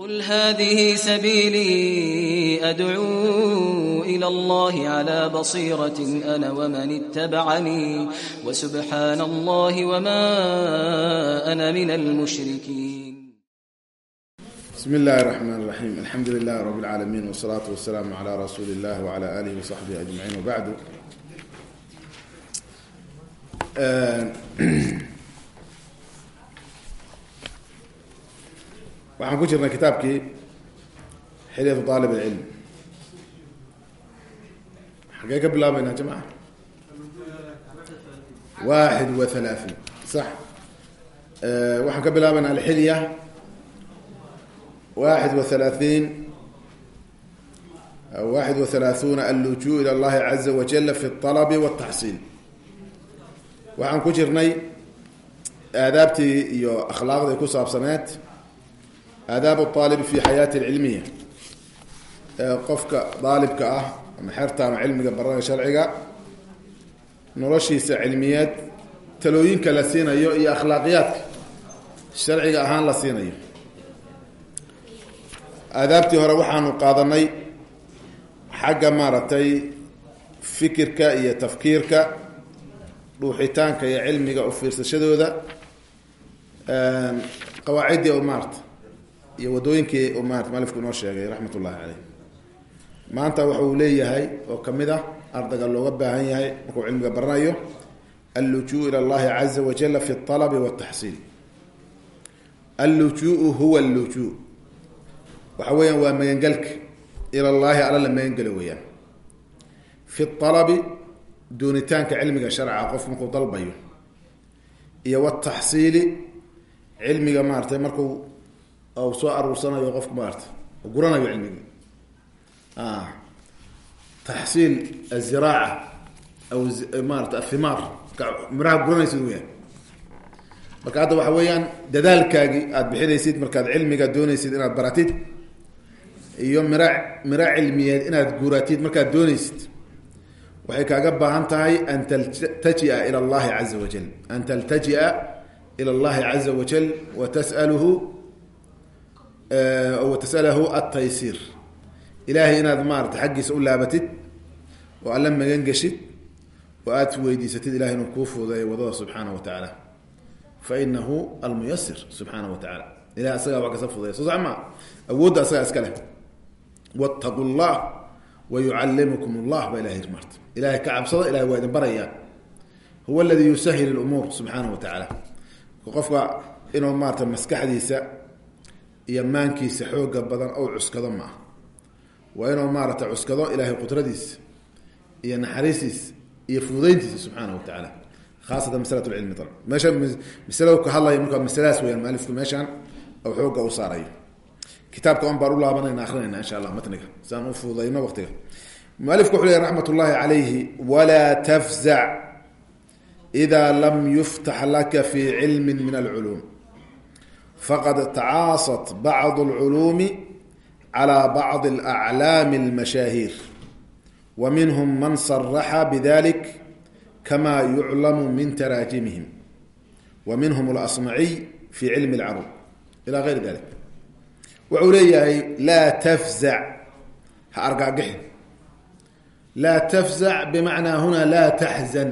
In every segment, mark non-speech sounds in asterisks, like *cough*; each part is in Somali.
قل هذه سبيلي أدعو إلى الله على بصيرة أنا ومن اتبعني وسبحان الله وما أنا من المشركين بسم الله الرحمن الرحيم الحمد لله رب العالمين والصلاة والسلام على رسول الله وعلى آله وصحبه أجمعين وبعد waxaan ku jirnay kitaabkii xilyatu aalib alcilm xagee ka bilaabeynaa jamaca waaxid wa halaaثin sax waxaan ka bilaabeynaa alxilya waaxid wa halaaثiin waaxid wa halaaثuuna allujuu ilى اllahi caza wajala fi اطalb wالtaxsiil waxaan ku jirnay aadaabtii iyo akhlaaqdii ku saabsaneed aadaab aalib fi xayaati alcilmiya. Qofka daalibka ah ama xerta ama cilmiga baranaya sharciga noloshiisa cilmiyeed talooyinka la siinayo iyo akhlaaqiyaadka sharciga ahaan la siinayo. Aadaabtii hore waxaanu qaadanay xagga maaragtay fikirka iyo tafkiirka dhuuxitaanka iyo cilmiga u fiirsashadooda qawaaciddii o maarata iyo wadooyinkii maarata malifku inoo sheegay raxmat ullahi caleyh maanta waxa uu leeyahay oo ka mid ah ardaga looga baahan yahay markuu cilmiga baranayo allujuu ila allahi caza wajala fi alabi wataxsiil allujuu huwa allujuu. Waxa weeyaan waa magangelka ila llahi alla la magangelo weeyaan. Fi alabi duunitaanka cilmiga sharca qof markuu dalbayo. Iyo wataxsiili cilmiga maaratay markuu u soo aruursanayo qofku maarata guranayo cilmigi taxsiil aziraaca aw maarata athimaar miraha guranaysid weyaan marka hadda waxa weeyaan dadaalkaagii aada bixinaysid markaad cilmiga doonaysid inaad baratid iyo mira mira cilmiyeed inaad guratid markaad doonaysid waxay kaaga baahan tahay an taltajia ila allahi caza wajal. An taltajia ila allahi caza wajal wa tas'aluhu watasalahu ataysiir ilaahay inaad maarata xaggiisa u laabatid oo alla magan geshid oo aad weydiisatid ilahay inuu kuu fuudeeyo waddada subxaana wa tacaala fa inahu almuyasir subxaana wa tacaala ilahay asagaa wax kasa fudeeya soo sax awoodda asagaa iska leh. Wاtaqu llah wayucallimukum llah baa ilahay maarta ilahay ka cabsada ilahay waa idin barayaa huwa aladi yusahil lumuur subxaana wa tacaala qofka inuu maarata maskaxdiisa iyo maankiisa xooga badan ou cuskado ma waa inuu maarata cuskado ilaahay qudradiisa iyo naxariistiisa iyo fududeyntiisa subxaana wa tacaala khaasatan masalat lcilmi a meesha masalada ka hadlaya markaa masaladaas weyaan mualifku meeshaan ou xooga u saarayo. Kitaabka on baan u laabanayna akrinayna insha allah matniga si aan u fududayno waqtiga. Mualifku wuxuu lehy raxmat ullahi calayhi walaa tafzac ida lam yuftax laka fi cilmi min alculuum fqad tacaasat bacd اlculuumi calى bacd اlأclaami اlmashaahiir wa minhm man saraxa bdalik kama yuclamu min taraajimihim wa minhm اlasmaciy fi cilmi اlcarub ila gayri dalik wuxuu leeyahay laa tafzac ha argaagixin laa tafzac bimacnaa huna laa taxzan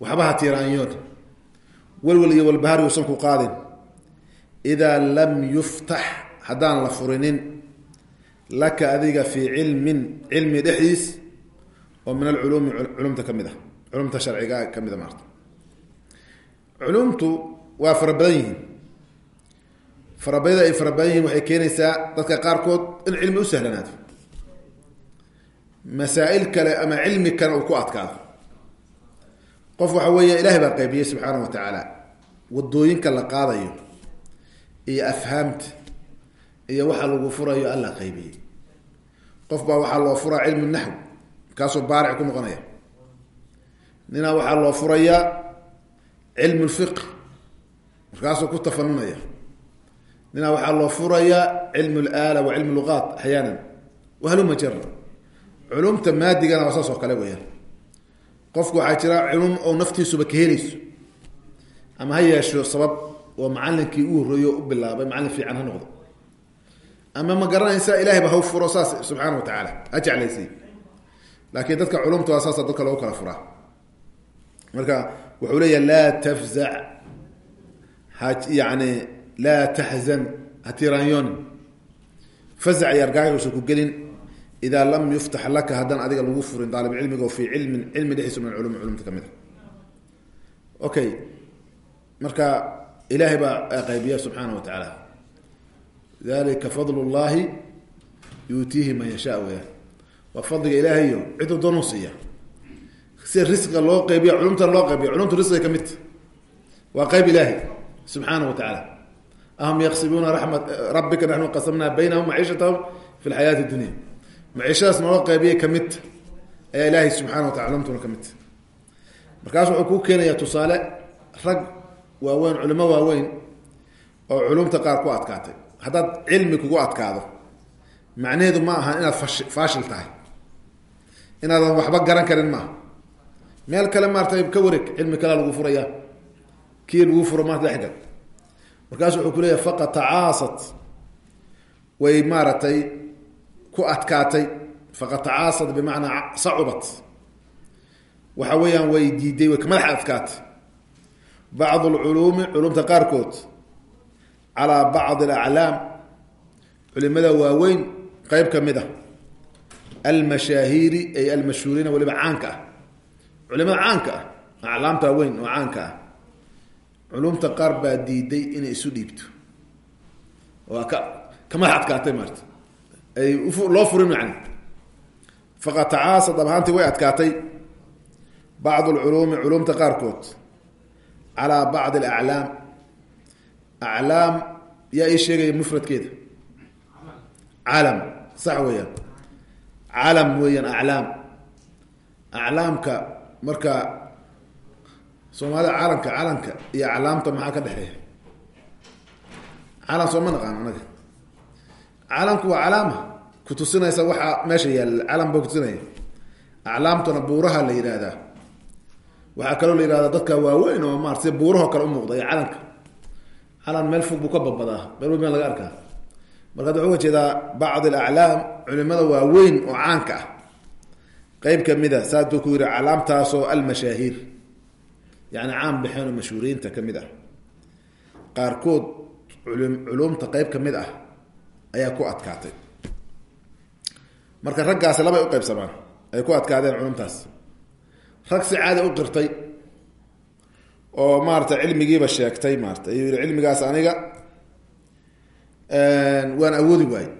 waxba ha tiiraanyoon walwal iyo walbahaar yuusan ku qaadin idaa lam yuftax haddaan la furinin laka adiga fii cilmin cilmi dhexdiis oo min alculuumi culumta ka mid ah culumta sharciga ka mid a maarta culumtu waa fara badan yihiin. farabadada ay fara badan yihiin waxay keenaysaa dadka qaarkood in cilmi u sahlanaato masaa-il kale ama cilmi kale uu ku adkaado. qof waxa weeye ilahay baa qaybiyey subxaana wa tacaala waddooyinka la qaadayo iyo afhaamta iyo waxa lagu furayo alla qaybiyey. Qof baa waxaa loo furaa cilmu naxw kaasoo baaric ku noqonaya. Ninaa waxaa loo furayaa cilmu lfiq markaasoo ku tafanunaya. Ninaa waxaa loo furayaa cilmu laala wa cilmu luqaat axyaanan wahaluma jara culumta maadigana waa saas kale weyaan qofku waxaa jira culum oo naftiisuba ka helayso ama ha yeesho sabab oo macalinkii u horreeyo u bilaabay macallin fiican ha noqdo. Ama ma garanaysa ilahay ba haw furo saas subxaana wa tacaala. Ha jeclaysiy laakiin dadka culumta saasa dadka loogu kala furaa. Marka wuxuu leeyaha laa tafzac ha yani laa taxzan ha tiraanyoonin fazac iyo argaagusa ku gelin. Idaa lam yuftax laka haddaan adiga lagu furin daalib cilmiga oo fii cilmin cilmi dhexdiisa min culum culumta ka mid a okay marka ilahay baa qaybiya subxaana wa tacaala dalika fadl llahi yuutiihi man yashaa weyaan waa fadliga ilaahayo ciduu doonuu siiya. Sida risqiga loo qaybiya culumtana loo qaybiya culumtu risqiga ka midta waa qayb ilaahi subxaana wa tacaala ahum yaqsibuuna raxmat rabbika naxnu qasamnaa baynahum maciishatahum fi lxayaati dunya. Maciishadaas naloo qaybiyay ka midta ayaa ilaahay subxana wa tacala culumtuna ka midta markaas wuxuu kuu keenayaa tusaale rag waaweyn culimo waaweyn oo culumta qaar ku adkaatay. Haddaad cilmi kugu adkaado macnaheedu ma aha inaad fash faashil tahay. Inaadan waxba garan karin maaha. Meel kale maaratay ka wareeg cilmi kalea lagu furaya. Kii lagu furo maanta dhexgal markaasu wuxuu kuleeyahay faqad tacaasat. Way maaragtay ku adkaatay. Faqad tacaasat bimacnaa sacubat. Waxa weeyaan way diiday way madaxa adkaatay bacd alculuumi culumta qaarkood calaa bacdi alaclaam culimada waaweyn qeyb ka mid a almashaahiiri ay almashhuuriina waliba caanka ah. culimada caanka ah aclaamta waaweyn oo caanka ah culumta qaar baa diiday inay isu dhiibto. waa ka ka madax adkaatay maarta. ay loo furin macni. faqad tacaasad dhab ahaantii way adkaatay. bacd alculuumi culumta qaarkood calaa bacdi alaclaam. Aclaam yaa ii sheegaya mufradkeeda. Calam sax weeyaan. Calam weeyaan aclaam. Aclaamka marka soomaalida caalamka calanka iyo aclaamta maxaa ka dhexeeya? Calam sooma naqaan anaga. Calamku waa calaama kutusinaysa waxaa meesha yaalla. Calam ba kutusinaya aclaamtuna buuraha la yidhaahdaa waxaa kaloo la yihahdaa dadka waaweyn oo maarata sida buurahoo kale umuuqda iyo calanka. Calan meel fog buu ka badbadaa. Meel weyn baa laga arkaa. Marka ad wuxuu uga jeedaa bacd alaclaam culimada waaweyn oo caanka ah. Qeyb ka mid a saaduu ku yihi aclaamtaasoo almashaahiir yani caan baxeen oo mashhuuriyiinta ka mid ah. Qaarkood culumta qeyb ka mid ah ayaa ku adkaatay. Marka raggaasi labay qeybsamaan ay ku adkaadeen culumtaas rag si caada u qirtay oo maarata cilmigiiba sheegtay maarata ayuu cilmigaas aniga waan awoodi waayey.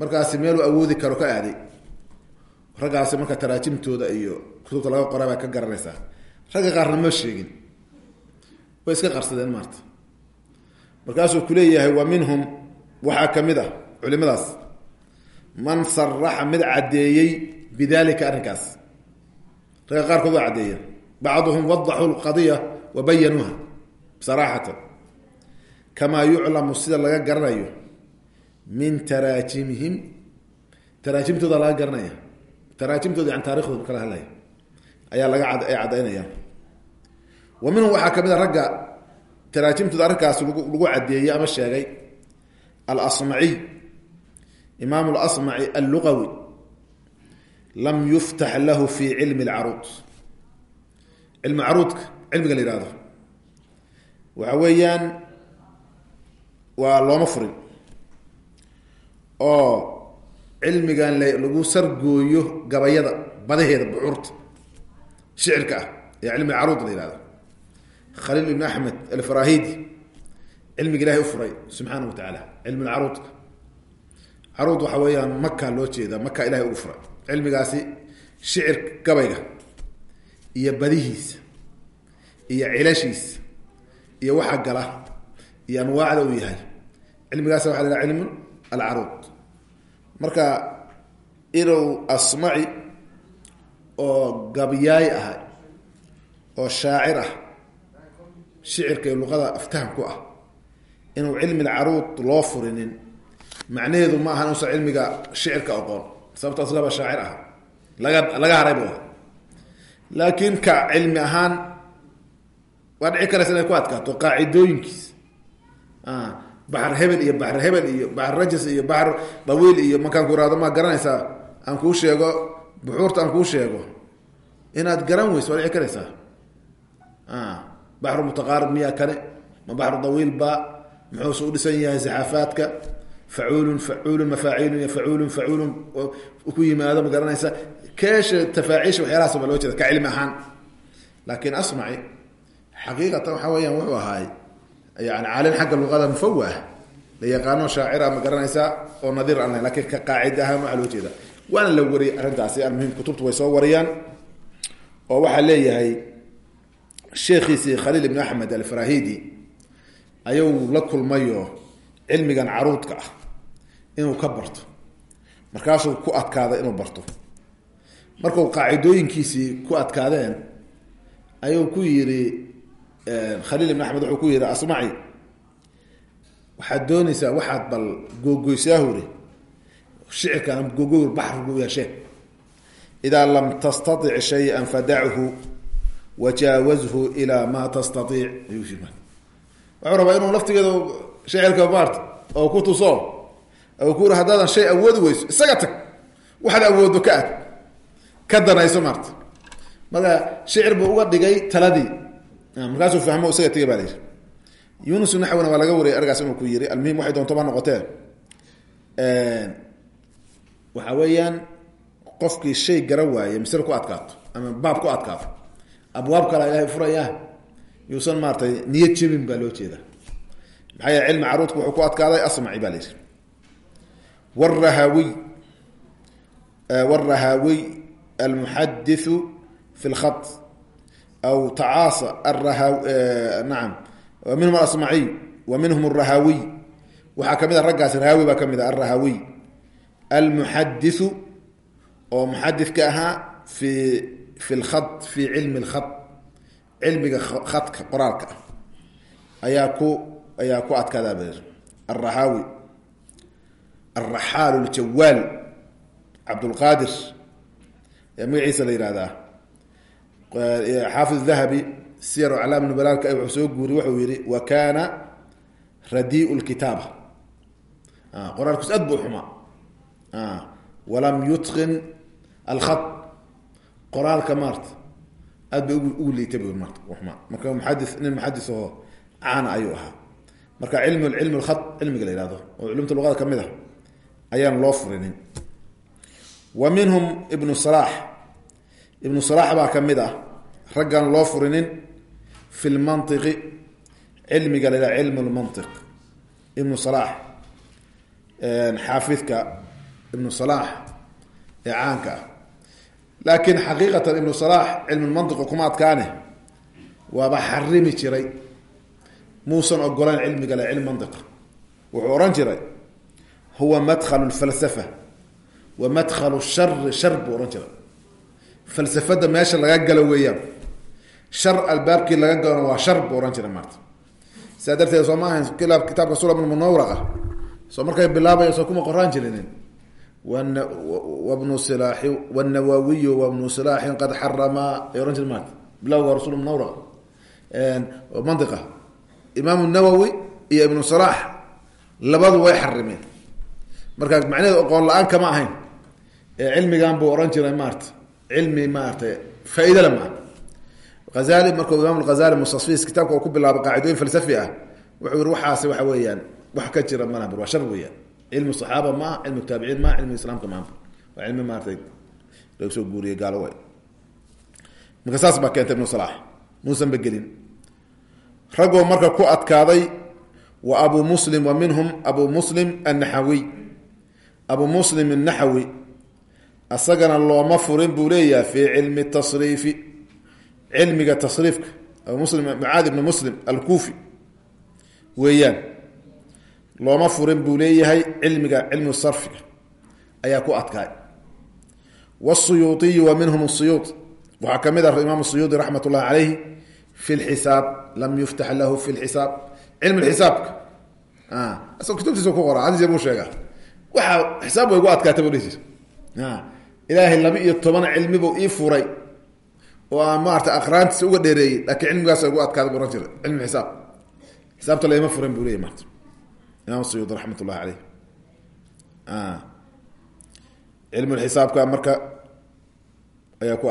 Markaasi meeluu awoodi karo ka aaday raggaasi marka taraajimtooda iyo kutubta laga qoray baa ka garanaysaa. Ragga qaarna ma sheegin. Way iska qarsadeen maarta markaasuu kuleeyahay wa minhum waxaa ka mid ah culimadaas man saraxa mid caddeeyey bidalika arrinkaas ragga qaarkood waa caddeeya. Bacduhum wadaxuu lqadiya wa bayanuuha saraxatan. Kamaa yuclamu sida laga garanayo min taraajimihim taraajimtooda laga garanaya. Taraajimtooda yani taarikhdooda kala hadlaya. Ayaa laga ay caddaynaya wa minhum waxaa ka mid a ragga taraajimtooda arrinkaas lagu lagu caddeeyey ama sheegay. Alasmaciy imaam lasmaci alluqawi lam yuftax lahu fi cilmi lcaruud cilmi caruudka cilmiga la yihahdo waxa weeyaan waa looma furin. Oo cilmigan lagu sargooyo gabayada badaheeda bucuurta shicirka ah. Ee cilmi caruud la yihahdo khaliil ibn axmed alfarahidi cilmiga ilahay u furay subxaana wa tacaala cilmi caruudka caruud waxa weeyaan maka loo jeedaa maka ilahay ugu furay cilmigaasi shicir gabayga iyo badihiisa iyo cilashiisa iyo waxa gala iyo anwaacda uu yahay. Cilmigaas waxa la haha cilmu alcaruud. Marka inuu asmaci oo gabyaay ah oo shaacir ah shicirka iyo luqada aftaham ku ah inuu cilmi alcaruud loo furinin macnaheedu ma aha inuusan cilmiga shicirka aqoon sababto aslaba shaacir ah. Laga laga haray bu laakiin ka cilmi ahaan waa dhici karaysa inay ku adkaato qaacidooyinkiis. Baxr hebel iyo baxr hebel iyo baxr rajas iyo baxr dawiil iyo markaan ku irahdo maa garanaysaa aan kuu sheego buxuurta aan kuu sheego. Inaad garan weyso waa dhici karaysaa baxru mutaqaarib miyaa kane ma baxru dawiil ba muxuuse u dhisan yahay saxaafaadka facuulun facuulun mafaaciilun iyo facuulun facuulun ku yimaado ma garanaysa. Keesha tafaaciisha waxyaalahaas ba loo jeeda ka cilmi ahaan. Laakiin asmaci xaqiiqatan waxa weeyaan wuxuu ahaay yani caalim xagga luqada mufawa ah la yaqaano shaacira ma garanaysaa oo nadiir aan lahayn lakiin ka qaacid ahaan waxaa loo jeeda waana la wariyay arrintaasi almuhim kutubtu way soo wariyaan oo waxaa leeyahay sheekhiisii khaliil ibn axmed alfarahidi ayuu la kulmayo cilmigan caruudka ah inuu ka barto. Markaasuu ku adkaada inuu barto. Markuu qaacidooyinkiisii ku adkaadeen ayuu ku yidhi khaliil ibn axmed wuxuu ku yidhi asmaci waxaad doonaysaa waxaad bal googoysaahuri shicirkan googoy baxrigu yeeshee idaa lam tastatic shaya fadachu wajaawazhu ilaa maa tastaiic wuxuu rabaa inuu laftigeeda shicirka maarta oo ku tuso oo ku haddaadan shay awoodi weyso isaga tag. Waxaad awoodo ka ag. Ka danayso maarta. Marka shicir buu uga dhigay taladii. Markaasuu fahmo isaga tegay baa yunus naxwina waa laga argaas inuu ku yiri almuhim waxay doonto ba noqotee waxa weeyaan qofkii shay garan waaye misle ku adkaato ama baab ku adkaato abwaab kala ilahay furayaa yuusan maaratay niyad jebin baa loo jeeda yeele cilmi caruudku wuxuu ku adkaaday asmaci baa la yidhi wrahaawiy wrahaawiy almuxadithu fi lkhat aw tacaasa araha nacam wa minhum alasmaciy wa minhum arahaawiy waxaa ka mid a rahaawi baa ka mid a alrahaawiy almuxadithu oo muxadidka ahaa fi fi lkhat fi cilmi lkhat cilmiga khadka qoraalka ayaa ku ayaa ku adkaadaa ba alrahaawi alraxaal ljawaal cabdulqaadir ayaa magaciisa la yihahdaa xaafid dahabi siyar aclaam nubalaalka wuxuu soo guuriy wuxuu yihi wa kana radiu lkitaaba qoraalkiis aad buu xumaa. Walam yutqin alkhat. Qoraalka maarta aad bay ugu liita bu marka muxadi nin muxadis oo caana ayuu ahaa marka cilm cilm lkhat cilmiga la yihahdo oo culumta luqada ka mid a ayaan loo furinin. Wa minhum ibnu salaax ibnu salaax baa ka mid ah raggaan loo furinin fi lmantiqi cilmiga la yidhaha cilm lmantiq ibnu salaax xaafidka ibnu salaax ee caanka ah. Laakiin xaqiiqatan ibnu salaax cilmulmantiqu kuma adkaane. Waaba xarimi jiray muusan ogolayn cilmiga le cilm mantiq. Wuxuu odhan jiray huwa madkhalu lfalsafa wa madkhalu shari shar buu odhan jiray. Falsafada meesha laga galo weeyaan shar albaabkii laga galona waa shar buu odhan jiray maarta. Sidaa darteed soo ma ahayn kitaabka sulam munawraqa soo markay bilaabaya soo kuma qoraan jirinin. Wabnu silaaxi wnawawiyu wabnu silaaxin qad xaramaa ay ohan imaam nawowi iyo ibnu salaax labadu way xarimeen. Marka macnaheedu oqoon la'aan kama ahayn. Ee cilmigan buu ohan jiray maarata cilmi maarata faa-idala maa hazali markuu imaam hazali mustasfis kitaabka uu ku bilaabay qaacidooyin falsafi ah wuxuu yihi waxaas waxa weeyaan wax ka jira mana waa shar weeyaan. Cilmi saxaaba maaha cilmi taabiciin maaha cilmi islaamka maaha waa cilmi maaratay laga soo guuriyey gaalo marka saas baa keentay ibnu salaax muusan ba gelin raggoo marka ku adkaaday wa abu muslim wa minhum abu muslim annaxawiy abu muslim annaxawi asagana looma furin buu leeyahay fii cilmi tasriifi cilmiga tasriifka. Abu muslim mucaad ibni muslim alkuufi weeyaan looma furin buu leeyahay cilmiga cilmu sarfiga ayaa ku adkaay. Wsuyuuiyu wa minhum suyuud waxaa ka mid ah imaam suyuudi raxmat ullahi caleyhi fi lxisaab lam yuftax lahu fi lxisaab cilmi xisaabka isagoo kutubtiisa ku qora adis buu sheegaa waxa xisaab way gu adkaatay bu dhihi jir ilaahay laba iyo toban cilmibuu ii furay oo aan maarata aqraantiisa uga dheereeyey laakiin cilmigaas gu adkaaday bu ohan jira cilmi xisaab xisaabta lama furan buu leya maarta imaam sayuudi raxmat ullahi caleyh cilmul xisaabka marka ayaa ku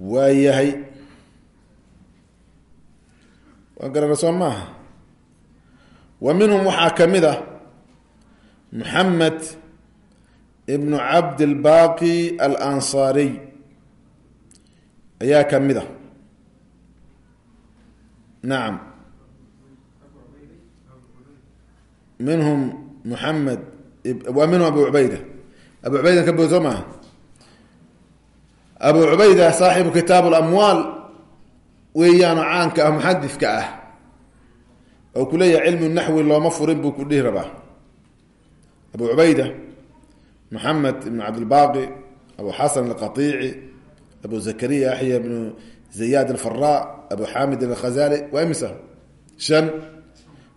adkaaday waayahay waa garana soo maaha. Wa minhum waxaa ka mid ah moxamed ibnu cabdilbaaqi alansaariy ayaa ka mid a nacam minhum moxamed waa minhum abu cubayda abu cubaydan ka bood soo maaha abu cubayda saaxibu kitaab lamwaal weeyaano caanka ah muxadidka ah oo ku leeyahay cilmu naxwi looma furin buu ku dhihi rabaa. Abu cubayda moxamed ibnu cabdilbaaqi abu xasan alqatiici abu zakariya axya ibnu zayad alfara abu xamid alkhazali waa imisa? Shan.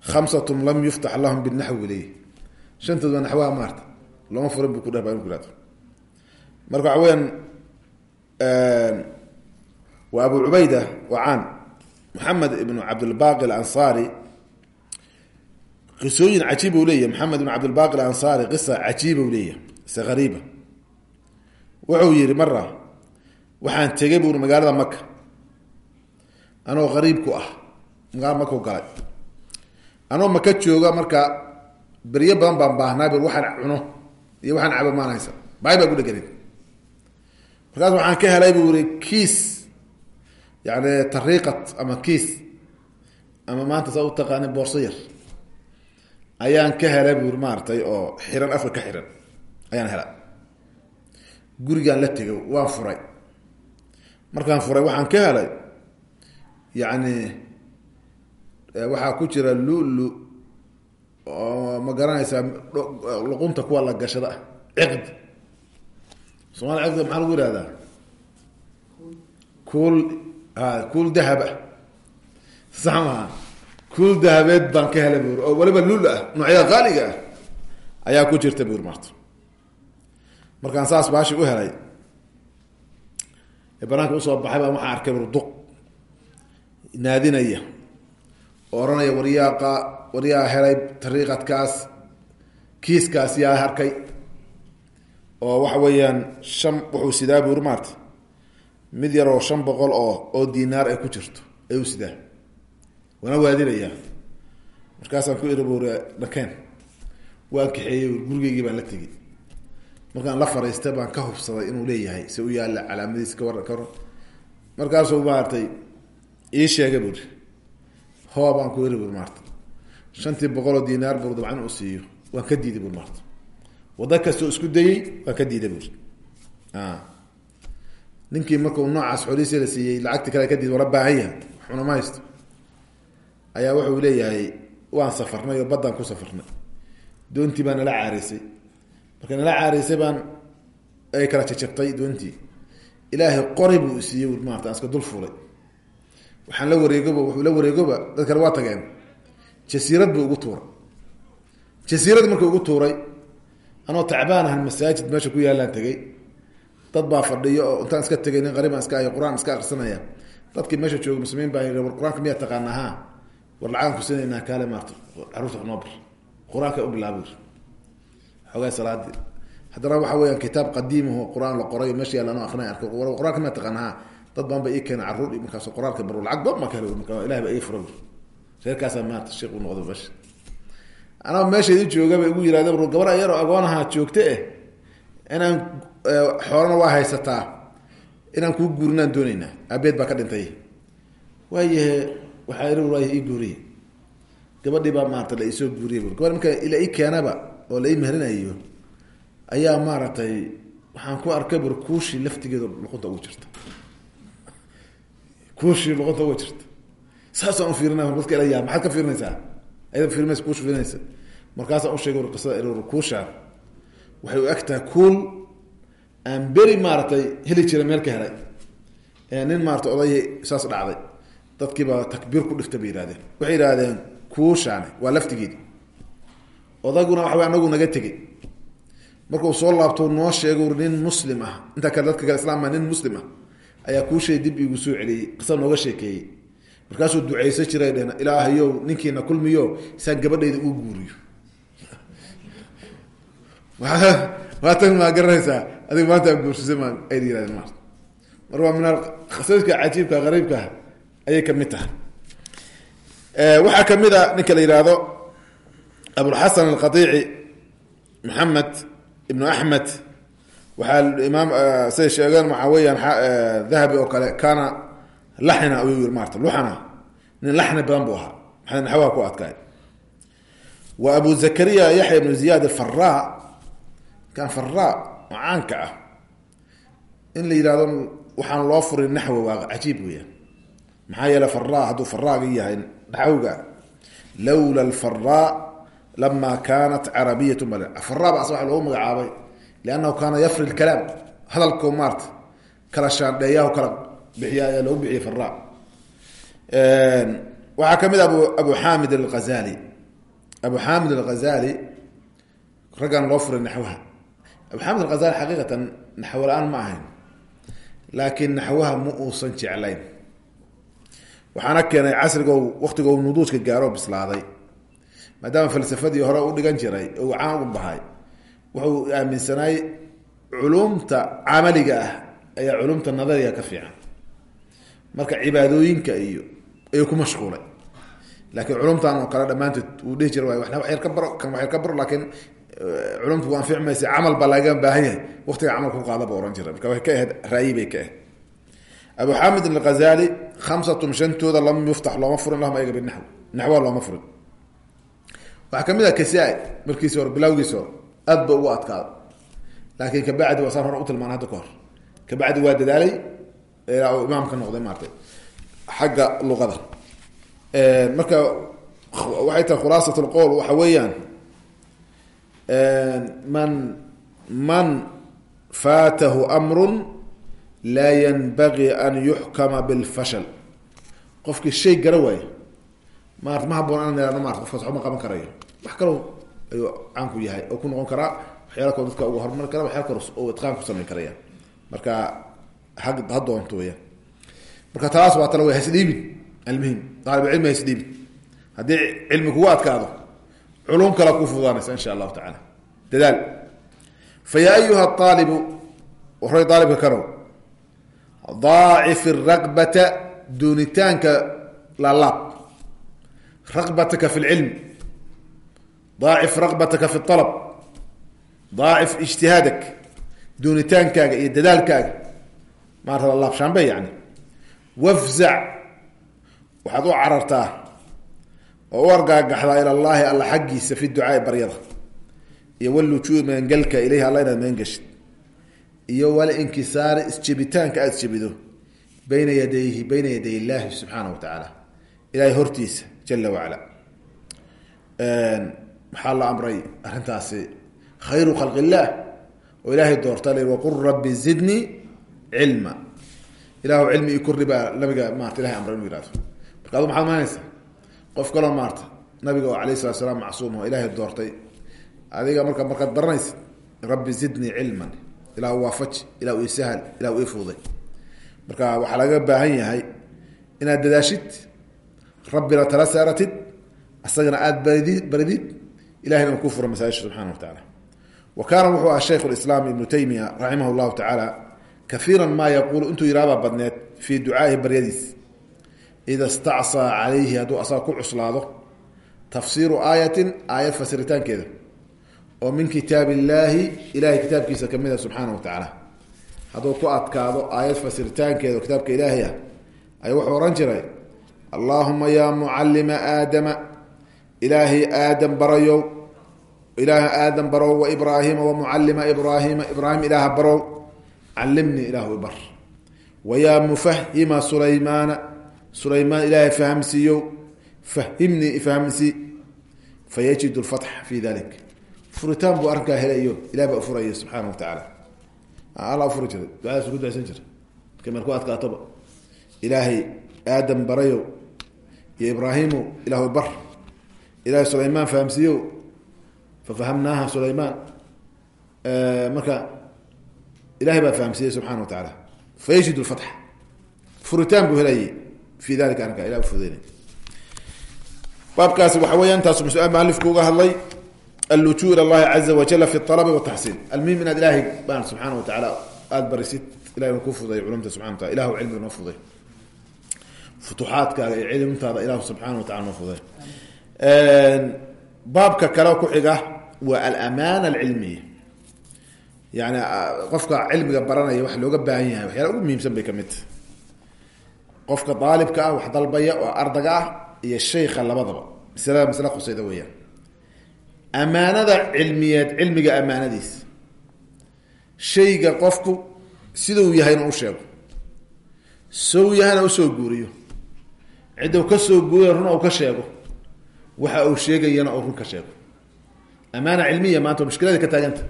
Khamsatun lam yuftax lahum binaxwi leey. Shantood waa naxwaha maarta. Looma furin buu ku waa abu cubayda waa caan moxamed ibnu cabdilbaqi alansaari qisooyin cajiib u leeyahy maxamed ibn cabdilbaqi alansaari qisa cajiiba u leeyahy qisa hariiba wuxuu yihi mara waxaan tegay buuri magaalada maka anoo qariib ku ah magaalada maka galay. Anoo maka jooga marka beryo badan baan baahnaa waxaan cuno iyo waxaan cabo maan haysa baay baa ku dheganin markaas waxaan ka helay buu iri kiis. Yani tariiqat ama kiis. Ama maanta saa u taqaani boorso yar. Ayaan ka helay buu iri maaratay oo xiran afka ka xiran. Ayaan hela gurigaan la tegay waan furay. Markaan furay waxaan ka helay yani waxaa ku jira lulu oo ma garanaysaa luqunta kuwa la gashada ah somalia ciqdiga maxaa lagu ihahdaa kuul a kuul dahaba sax maa kuul dahabeed baan ka helay buuri. Oo waliba lul ah noocyada qaaliga ah ayaa ku jirta buuri marta. Markaan saas baashi u helay ee banaanka u soo baxay baan waxaa arkay bur duq naadinaya oo ohanaya waryaaqa waryaa helay tariiqadkaas kiiskaas yaa harkay oo waxa weeyaan shan wuxuu sidaa buuri maarta mid yaroo shan boqol oo oo dinaar ay ku jirto ayuu sidaa. Waana waadinayaa markaasaan ku iri buuri dhakeen waan kaxeeyey gurigeygii baan la tegey. Markaan la fariistay baan ka hubsaday inuu leeyahay se u yaalla calaamadiis ka waran ka waran markaasuu maaragtay ii sheegay buuri hoo baan ku iri buuri maarta. Shantii boqol oo dinaar bur dabcan uu siiyo. Waan ka diiday buuri maarta wada kastoo isku dayey waan ka diiday buuri ninkii markau noocaas xoolihiisi la siiyey lacagti kale kadib wala baahan yahay waxuna ayaa wuxuu leeyahay waan safarnay oo baddaan ku safarnay. Doontii baa nala caareysay marka nala caareysay baan ay kala jajabtay doontii. Ilaahay qori buu siiyey ui maarata aan dul fuulay. Waxaan la wareegoba wuxuu la wareegoba dad kale waa tageen. Jasiirad buu ugu tuuray. Jasiirad markuu ugu tuuray anoo tacbaan ahan masaajid meesha ku yaallaan tegey. Dad baa fadhiyo oo intaan iska tegay nin qariibaan iska qur'aan iska akrisanaya dadkii meesha jooga muslimiin baa yii war qur'aanka miyaa war lacagan kusinaynaa kaale maarta carruurta wax noo bar. U bilaabay xoogaa salaadii. Haddana waxa weyaan kitaab qadiimaho qur'aan la qoray meesha yaalla anoo akrinay arkay. Qur'aanka miyaa taqaanaa ha dad badan ba ii keena carruur markaas qur'aanka baro ma ka helo marka ii fura reerkaasaa maarta sheekh u meesha anaa meeshaydii jooga bay igu yirahdeen gabar ayaroo agoonaha joogta eh inaan xoolana waa haysataa. Inaan kuu guurinaan dooneynaa aabeed baa ka dhintay. Waayahe waxaa iri waay ii guuriye gabadhii baa maarata la iisoo guuriye bu gabadh marka ila ii keenaba oo la ii meherinayo ayaa maaragtay waxaan ku arkay bur kuushii laftigeeda luqunta ugu jirta. Kuushii luqunta ugu jirta. Saasaan ufiirina dadka ila yaa maxaad ka fiirinaysaa ayada fiirmaysa kuusha fiirinaysa markaasaan usheegay war qisada iri war kuushaa waxay u eg tahay kuul aan beri maaragtay heli jira meel ka helay. Nin maarata oday saas dhacday. Dadkiibaa takbiir ku dhifta bay yihahdeen waxay yihahdeen kuushaane waa laftigeedi. Odaguna waxaw anagu naga tegey. Markuu soo laabto noo sheego nin muslim ah. Intaa dadka kale islaamma nin muslim ah. Ayaa kuushay dib igu soo celiyey. Qisa nooga sheekeeyey markaasuu ducaysan jiray dhn ilaahayow ninkiina kulmiyo saan gabadhayda uu guuriyo. *laughs* Waatan maa garanaysaa? Adig maanta guursisa ma ayna yirahdeen maarta mar waa min khasaska cajiibka qariibka ayay ka mid tahay. Waxaa ka mid a ninka la yihahdo abulxasan alqadiici maxamed ibnu axmed waxaa imaam say sheegeen waxaa weeyaan dahabi oo kale kaana laxina ayuu yiri maarta luxana nin laxni badan buu ahaa. Maxaa naxwaha ku adkaay wa abu zakariya yaxya ibnu ziyaad alfara kan fara oo caanka ah. In la yihahdo waxaan loo furin naxwi waa cajiib weyaan maxaa yeele fara hadduu faraaga yahay naxwiga lawla alfara lama kanat carabiyat mal fara ba as waa loogu magacaabay liannahu kaana yafri lkalaam hadalko maarta kala shaandheeyahu kala loogu bixiyay fara waxaa ka mid a abu xamid alghazali. Abu xamid alghazali raggaan loo furay naxwaha. Abu xamid alghazali xaqiiqatan naxwo la'aan ma ahayn laakiin naxwaha ma uusan jeclayn. Waxaana keenay casrigo waktigo nuduujka gaaro bislaaday maadaama falsafadii hore u dhigan jiray oo caan u bahay. Wuxuu aaminsanaay culumta camaliga ah ayaa culumta nadariga ka fiican marka cibaadooyinka iyo ayuu ku mashquulay. Laakiin culumtan oo kale dhammaantood uu dhihi jira wa wax yar ka baro kan wax yar ka baro laakiin culumtu waa anfici maysa camal baa laga baahan yahay. Waktiga camalka ku qaada ba ohan jira marka way ka ahayd raayi bay ka ahayd. Abu xamid alghazali khamsatun shantooda lam yuftax looma furin lahum ayaga binaxw naxwa looma furin. Waxaa ka mid ah kasaa markiisi hore bilawgiisi hore aad ba ugu adkaada laakiin kabacdi waa saan hore u tilmaan hadda ka hor. Kabacdi waa dadaalay ilaa uu imaamka noqday maartay. Xagga luqada. Marka waxay tahay khulaasat lqowl waxa weeyaan man man faatahu amrun laa yanbagii an yuxkama bilfashal qofkii shay gara waayo maarata ma haboon inaan ihahno marata qofkaas waxba qaban karayo. Wax kalo ayuu caanku yahay oo ku noqon karaa waxyaala kalo dadka uga horumari kara waxyaala kalo oo itqaan ku samayn karaya. Marka ha ha doonto weyaan marka taas waa tala way hasdhiibin almuhim daalibcilmi hasdhiibin haddii cilmi kugu adkaado culum kala ku fududaanaysa insha allahu tacaala. Dadaal. Fa yaa ayuha aalibu waray aalibka kanow daacif raqbata doonitaanka laalaab raqbataka fi lcilm daacif raqbataka fi alab daacif ijtihaadak doonitaankaaga iyo dadaalkaaga shambe yani wafzac waxaad u carartaa oo u argaagaxdaa ila llaahi alla xaggiisa fi ducaai baryada. Iyo walujuu magangelka ilayhi alla inaad magangeshid iyo walinkisaari isjebitaanka aada isjebido bayna yadayhi bayna yaday illaahi subxaana wa tacaala ilahay hortiisa jala wacala maxaa la amray arrintaasi? Khayru khalq illaah. Oo ilaahay doorta l waqul rabbi zidnii ilahu cilmi i kordhi baa nabiga maarata ilahay amray inuu yihahdo marka adu maxaad maanaysaa qof kaloo maarata nabiga oo alayh salatu salaam macsuum oo ilaahay doortay adiga marka markaad baranaysid rabbi zidnii cilman ilahu waafaji ilahu ii sahal ilahu ii fuuday marka waxaa laga baahan yahay inaad dadaashid rabbina tala saaratid asagana aada baridid baridid ilahayna uu ku fura masaajisha subxana wa tacaala wa kaana wuxuu aha shaykh lislaam ibnu taymiya raximah llahu tacaala kaiira maa yaquulu intuu yihahdaa badneed fii ducaaihi baryadiis. Ida stacsaa calayhi hadduu asaga ku cuslaado tafsiiru aayatin aayad fasiritaankeeda. Oo min kitaab illaahi ilahay kitaabkiisa ka mid a subxaana wa tacaala. Hadduu ku adkaado aayad fasiritaankeeda oo kitaabka ilaahay ah ayuu wuxuu ohan jiray allaahuma yaa mucalima aadama ilaahay aadam barayow ilaah aadam barow wa ibraahiima wa mucalima ibraahiima ibraahim ilaaha barow calimnii ilaahu bar wa yaa mufahima sulaymaana sulaymaan ilaahay fahamsiiyow fahimnii ifhamsii fayajid lfatx fi dalik furitaan buu arrinkaa helayo ilah baa ufuraya subxaana wa tacaala alla ufuri jiray ducadaas ku ducaysan jira markay meel ku adkaatoba ilaahay aadam barayow iyo ibraahimu ilaahu bar ilahay sulaymaan fahamsiiyow fafahamnaaha sulaymaan marka ilahay baa fahamsiiyey subxana wa tacaala fayajid lfatx furitaan buu helayay fi dalika arrinka ilah ufudeynay baabkaasi waxa weya intaasu mas'a mualifku uga hadlay. Allujuu ila allahi caza wajala fi alabi wataxsiin almuhim inaad ilaahay baan subxaana wa tacaala aada barisid ilahay ku fuday culumta subxana wa taala. Ilahu cilmiga noo fuday. Futuuxaadkaaga iyo cilimtaada ilahu subxaana wa tacala noo fuday. Baabka kale ku xiga waa alamaana alcilmiya yani qofka cilmiga baranaya waxa looga baahan yahay waxyaala ugu muhiimsan bay ka mid tahay. Qofka daalibka ah wax dalbaya oo ardaga ah iyo sheykha labadaba. Maslada masle khuseyda weeyaan. Amaanada cilmiyeed cilmiga amaanadiisa shayga qofku siduu yahayna u sheego. Sow yahayna u soo guuriyo. Cidda ka soo guuriya runa u ka sheego. Waxa uu sheegayana uu run ka sheego. Amaana cilmiya maanta mushkilada ka taaganta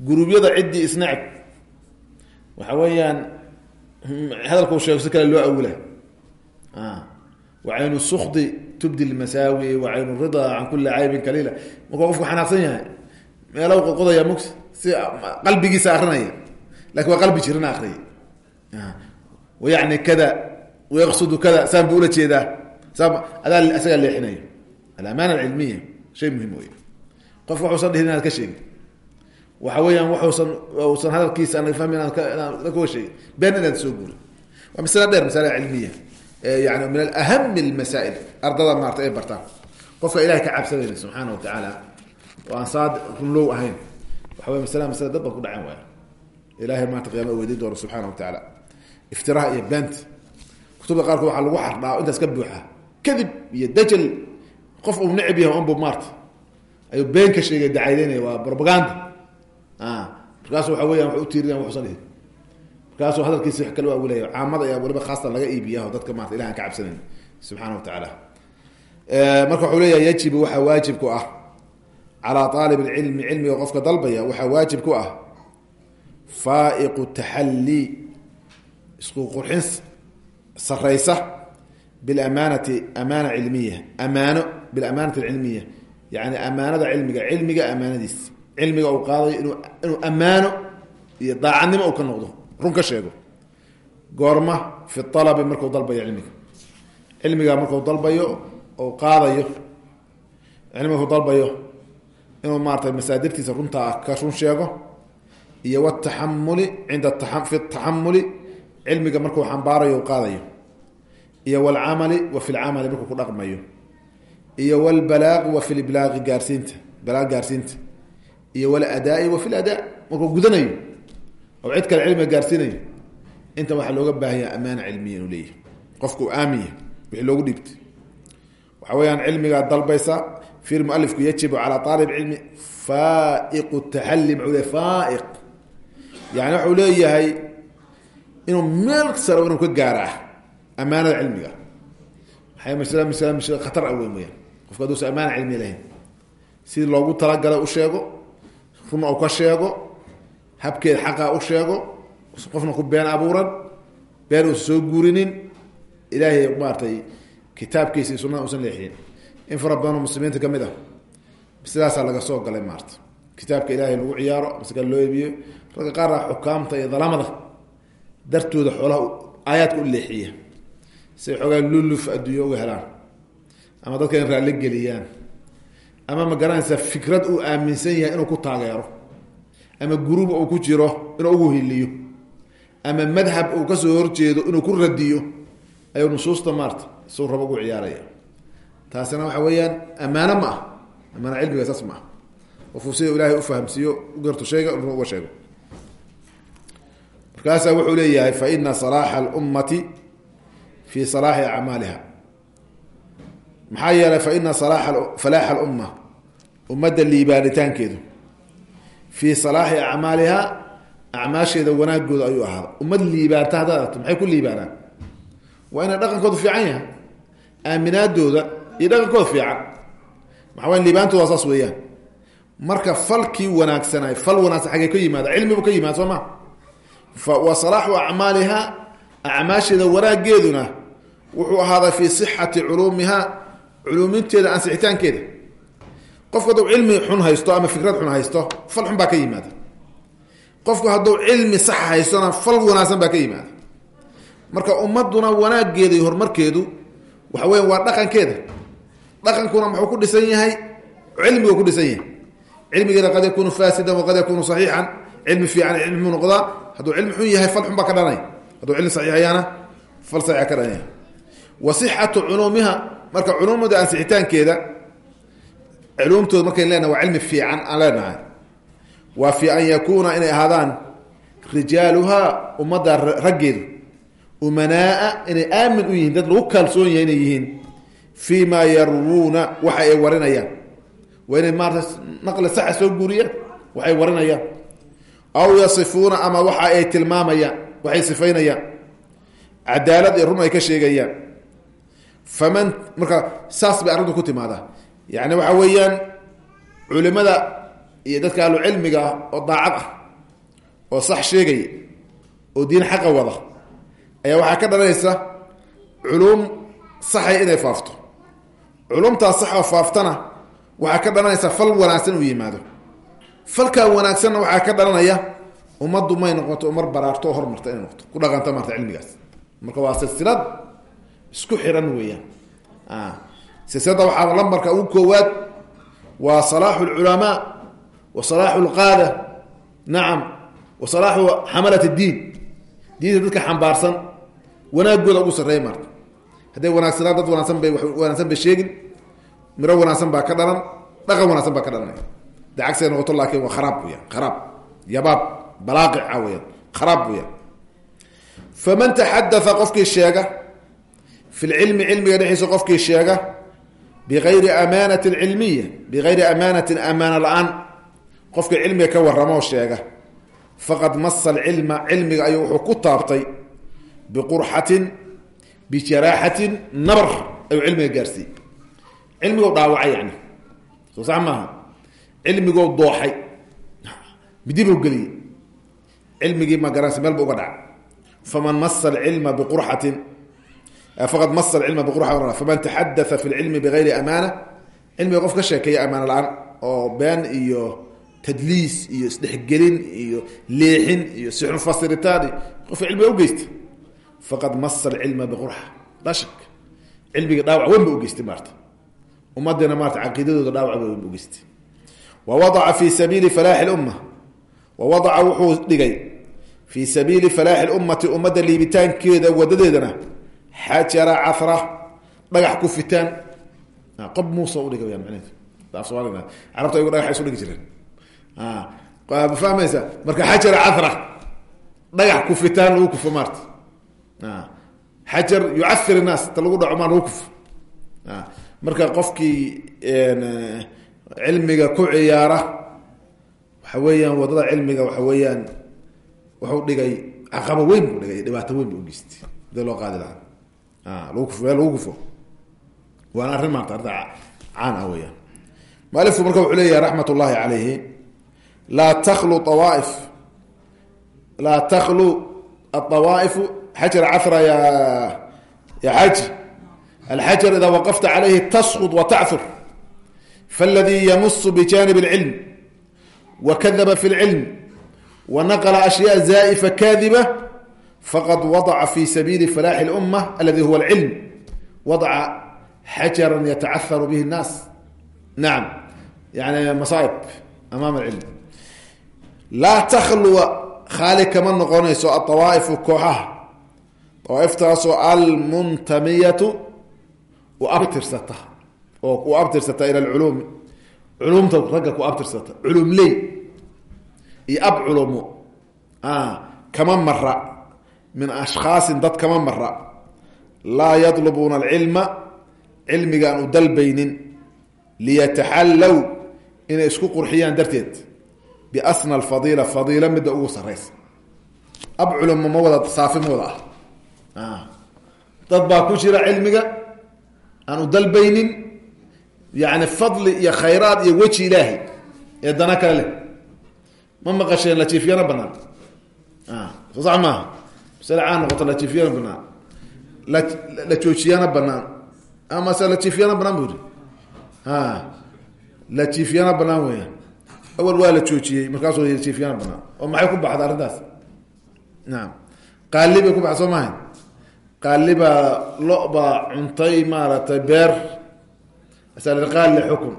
guruubyada ciddii isnacb waxa weeyaan hadalka u sheego si kale loo awila wacaynu sukdi tubdi lmasaawi wacaynu rida can kuli caybin kaliila. Markuu qofku xanaaqsan yahay meela qoqodaya mugsi si qalbigiisa akrinaya laakiin waa qalbi jirana akriya wayani kada wayaqsudu kada saan bu ula jeedaa. Saa adaa isagaa leexinaya alamaana alcilmiya shay muhiim wey qofka waxuusan dhihin inaad ka sheegin waxa weeyaan waxuusan usan hadalkiisa ana fahmi inaad kaga sheegin been inaad soo guuri waa masale dheer masale cilmiya. Yani min alahami lmasaa'il ardada maarata ay bartaan. Qofka ilahay ka cabsanayna subxaana wa tacaala oo aan saad runlow ahayn. Waxa wey masala masale dad baan ku dhacan waaya. Ilahay maanta qiyama weydiin doono subxaana wa tacaala iftiraha iyo beent kutubda qaarkood waxaa lagu xardhaa intaas ka buuxa. Kadib iyo dajal qof uu necib yahay unbu maarta. Ayuu been ka sheegay dacaydeynaya waa propaganda markaasu waxa weyan wa utiirinaya waxusan dhihin markaasuu hadalkiisa wax kale u awilaya caamada ayaa waliba khaasatan laga iibiya dadka maarata ilahi aan ka cabsanayn subxana wa tacaala marka wuxuu leeyahay yajibu waxaa waajib ku ah. Calaa aalib lcilmi cilmiga qofka dalbaya waxaa waajib ku ah. Faaiqu taxallii isku qurxin saraysa bilamaanati amaana cilmiya. Amaano bilamaanati alcilmiya yani amaanada cilmiga cilmiga amaanadiis cilmiga uu qaadayo inuu inuu ammaano iyo daacadnimo uu ka noqdo. Run ka sheego. Goorma fi alabi marku dalbayo cilmiga. Cilmiga marku dalbayo ou qaadayo cilmiga ku dalbayo inuu maarata masaadirtiisa runtaa ka run sheego iyo wataxamuli inda fi taxamuli cilmiga markuu xambaarayo u qaadayo. Iyo wlcamali wa fi lcamali markuu ku dhaqmayo. Iyo wlbalaaqi wa fi liblaaqi gaarsiinta balaaq gaarsiinta iyo wladaai wa fi ladaa markuu gudanayo oo cid kale cilmiga gaarsiinayo inta waxaa looga baahanya amaana cilmiya inuu leeyahy qofku aamiya wixii loogu dhiibtay waxa weyaan cilmigaa dalbaysa fir mualifku yajibu calaa aalib cilmi faaiqu taxali mxuu le faaiq. Yani waxuu leeyahay inuu meel saro inuu ka gaara ah amaanada cilmiga. Waxay masla masla masla khatar a weyn weyaan qofka haduusan amaana cilmiya lahayn sidii loogu talagalay u sheego run u ka sheego habkeed xaqaa u sheego qofna ku been abuuran been uusa soo guurinin ilaahay maaratay kitaabkiisa iyo sunada usan leexinin. In fara badanoo muslimiinta ka mid ah sidaasaa laga soo galay maarata kitaabka ilaahay lagu ciyaaro maseka loo ebiyo ragga qaar ah xukaamta iyo dalamada dartooda xoolaha aayaadka u leexiya. Siay xoogaa luluf adduunyo uga helaan ama dadka in raalli geliyaan ama ma garanaysa fikrad uu aaminsan yahay inuu ku taageero. Ama guruub uu ku jiro inuu ugu hiliyo ama madhab uu ka soo horjeedo inuu ku radiyo. Ayuu nusuusta maarta suu rabo ugu ciyaaraya. Taasina waxa weeyaan ammaano ma ah. Ammaano cilmiga saas ma ah. Qofuu sida ufahamsiiyo ugarto sheega run uga sheego. Markaasaa wuxuu leeyahay fa ina salaaxa alummati fi salaaxi acmaaliha maxaa yeelay fa ina salaa falaaxa alumma ummadda liibaanitaankeedu fii salaaxi acmaaliha acmaasheeda wanaagooda ayuu ahaada ummad liibaanta haddaad aragto maxay ku liibaanaan? Waa inay dhaqankoodu fiican yahay aaminaadooda iyo dhaqankooda fiican. Maxaa way liibaantooda saas weeyaan. Marka falkii wanaagsanay fal wanaagsan xagee ka yimaada cilmibu ka yimaada soo ma? Wa salaaxu acmaaliha acmaasheeda wanaageeduna wuxuu ahaaday fii sixati culuumiha culuuminteeda ansixitaankeeda. Qofku hadduu cilmi xun haysto ama fikrad xun haysto fal xun baa ka yimaada. Qofku hadduu cilmi sax haystona fal wanaagsan baa ka yimaada. Marka ummaduna wanaageeda iyo horumarkeedu waxa weya waa dhaqankeeda. Dhaqankuna muxuu ku dhisan yahay? Cilmigu ku dhisan yahay. Cilmigeeda qad yakunu faasidan waqad yakunu saxiixan. Cilmi fiican cilmi noqdaa hadduu cilmi xun yahay fal xun baa ka dhanay hadduu cilmi saxiixayaana fal saxiixa ka dhanaya. Wa culuumiha marka culuumada ansixitaankeeda culuumtooda markayn leenahay waa cilmi fiican aan leenahay. Waa fi an yakuuna inay ahaadaan rijaaluhaa ummadda raggeedu. Umanaaa inay aamin u yihiin dad lagu kaalsoon yahay inay yihiin. Fii ma yarwuuna waxa ay warinayaan. Waa inay maarata naqli saxa soo guuriyaan waxay warinayaan. Aw yasifuuna ama waxa ay tilmaamayaan waxay sifaynayaan. Cadaalad iyo run ay ka sheegayaan faman marka saas bay arrintu ku timaadaa yani waxa weeyaan culimada iyo dadka ahlu cilmiga ah oo daacad ah oo sax sheegaya oo diin xaqa wada ayaa waxaa ka dhalanaysa culum saxay inay faafto. Culumtaas saxa faaftana waxaa ka dhalanaysa fal wanaagsan uu yimaado. Falkaa wanaagsanna waxaa ka dhalanaya ummaddu may noqoto umar baraarto oo hormarta inay noqoto. Ku dhaqanta marta cilmigaas. Marka waa silsilad isku xiran weeyaan. Silsilada waxaa lambarka ugu koowaad waa salaaxu lculamaa wa salaaxu lqaada nacam wa salaaxu xamalat diin. Dadka xambaarsan wanaagooda ugu sarreeya maarta hadday wanaagsanaa dad wanaagsan bay wanaagsan bay sheegin miro wanaagsan baa ka dhalan dhaqan wanaagsan baa ka dhalanaya cagsay noqoto laakin waa kharaab weyaan kharaab yabaab balaaqica weyaan kharaab weyaan faman taxadaa qofkii sheega fi lcilmi cilmiga dhexdiisa qofkii sheega bigayri amaanatin cilmiya bigayri amaanatin amaana la'aan qofkii cilmiga ka warramoo sheega faqad masa alcilma cilmiga ayuu wuxuu ku taabtay biqurxatin bijaraaxatin nabar ayuu cilmiga gaarsiiyey cilmigou dhaawacay yani soo sax maaha cilmigou dooxay midibuu geliyey cilmigii ma garanaysa meel bu uga dhaca faman faqad masa alcilma biqurxa faman taxadaa fi lcilmi bigayri amaana cilmiga qof ka sheekeeya amaana la'aan oo been iyo tadliis iyo isdhexgelin iyo leexin iyo sixnufasiritaan iyo qofka cilmiga ugeysta faqad masa alcilma biqurxa laa shak cilmiga dhaawac weyn ba ugeystay maarta ummadina maarata caqiidadooda dhaawac weyn ba ugeystay wa wadaca fi sabiili falaaxi lumma wa wadaca wuxuu dhigay fii sabiili falaaxi lummati ummadda liibitaankeeda wadadeedana xajara cara dhagax ku fitaan qob muusa udhiga wayaan macneheedu af soomaalia carabta ayagu dhagax isu dhigi jireen ma fahmaysa marka xajara cara dhagax ku fitaan lagu kufo maarta xajar yucafir innaas ta lagu dhaco maa lagu kufo marka qofkii cilmiga ku ciyaara waxa weeyaan waddada cilmiga waxa weeyaan wuxuu dhigay caqabo weyn buu dhigay dhibaato weyn bu ugeystay haddii loo qaadi lahaa waana arrin maarta arrinta caan ah weyaan mualifku marka wuxuu leeyahay raxmat ullahi calayhi laa taklu awaaif laa taklu aawaa'ifu xajar cafra ya ya xaji alxajar ida waqafta calayhi tasqud wa tachur faladii yamusu bijanib اlcilm wakadaba fi اlcilm wanaqla ashyaء zaa'ifa kadiba faqad wadaca fi sabiili falaaxi اlumma aladi huwa alcilm wadaca xajaran yatacaharu bihi اnnaas naam. Yani masaaib amaam alcilm laa takhluwa khaali kama noqonayso aawaa'ifu kooxaha. Awaaiftaasoo almuntamiyatu u abtirsata. Oo u abtirsata ila alculuumi culumta ragga ku abtirsata. Culumley iyo ab culumo ah, kama mara min ashkhaasin dad kama mara laa yadlubuuna alcilma cilmiga aan u dalbaynin liyataxallow inay isku qurxiyaan darteed biasna alfadiila fadiila midda ugu saraysa ab culimo ma wada saafi ma wada ah dad baa ku jira cilmiga aan u dalbaynin yani fadli iyo khayraad iyo weji ilaahay ee dana kale leh ma maqasheen lajiifyana banaan soo sax maaha masale caan noqoto lajiifyana banaan. La joojiyana banaan. Amase lajiifyana banaan bu iri lajiifyana banaan weya awal waa la joojiyey markaasoo lajiifyana banaan. Oo maxay ku baxda arrintaas? Naam. Qaali ku baxda soo maaha qaalibaa lo baa cuntay maaragtay beer. Masaa la qaali xukun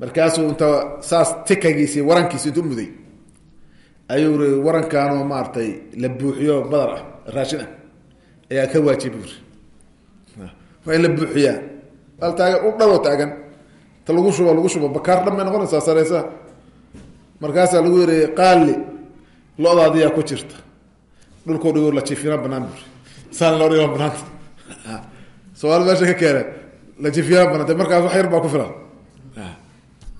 markaasuu inta saas tikagiisi warankiisi intu ayuu ri warankaanoo maaratay la buuxiyo badar ah raashin ah. Ayaa ka waajiba uri waa in la buuxiyaa. Al taagan u dhawo taagan. Ta lagu shubo lagu shubo. Bakaar dhan bay noqonaysaa sareysa markaasaa lagu yiri qaali lo-daadiyaa ku jirta. Dhulkoo dhigo la jiifina banaan buri. Saan loo dhigo banaanta *laughs* somaali meesha ka keena la jiifina banaanta markaas wax yar baa ku filan.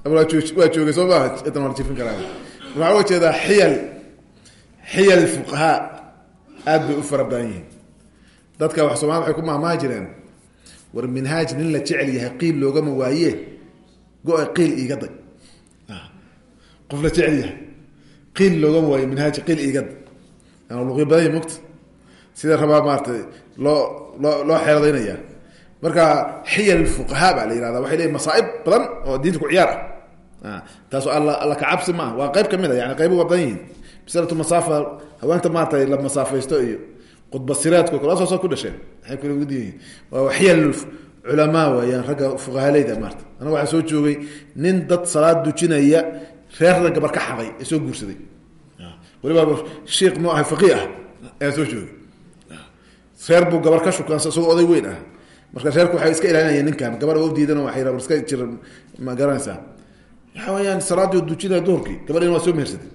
Waa joogay soo maaha idan waa la jiifin karaa waxaa uga jeedaa xiyal xiyal fuqahaa aad bay u fara badan yihiin. Dadka wax soomali waxay ku mahmahi jireen war minhaaj nin la jecel yahay qiil loogama waaye go-a qiil iiga day qof la jecel yahay qiil loogama waaye minhaaj qiil iiga day an luqyo badan yahi mogta sida rabaa maaratay loo loo loo xeeladaynaya marka xiyal fuqahaa baa la yihahda waxay leeyihiin masaaib badan oo diinta ku ciyaar ah taas alla alla kacabsi maaha. Waa qayb ka mid a yani qaybo waa badan yihiin. Masalatu masaafa haweenta maarata la masaafaysto iyo qudbasireedku kalaasoosa ku dhasheen. Maxay kula gud yihiin. Waa waxyal culamaa weeyaan ragga fuqahaleyda maarata anaga waxaa soo joogay nin dad salaad dujinaya reerna gabar ka xaday ee soo guursaday. Waliba sheikh mu ahay faqih ah ayaa soo joogay. Reer buu gabar ka shukaansa isagoo oday weyn ah. Marka reerku waxay iska ilaalinayeen ninkan gabar oo diidan iska jira ma garanaysaa waxa weeyaan salaadii dujinaya duhurkii gabadhina waa soo mehersatay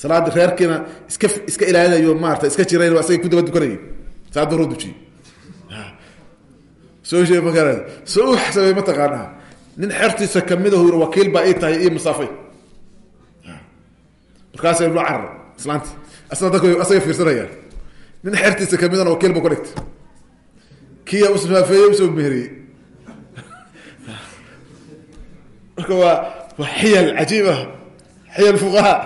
salaada reerkiina iska iska ilaalinayo maarata iska jirayn waa isaga ku daba dukanayay. Salaad duhur dujiye soo sheeg ma garan soo u xisabay mataqaanaa nin xertiisa ka mid ahu wakiil baa ii tahay iyo masaafay. Markaasay loo carar islaanti asna dadku asaga fiirsanayaan. Nin xertiisa kamidana wakiil buu ka dhigtay. Kiya usnaafeeye u soo meheriyey marka waa waa xiyal cajiib ah xiyal fuqahaa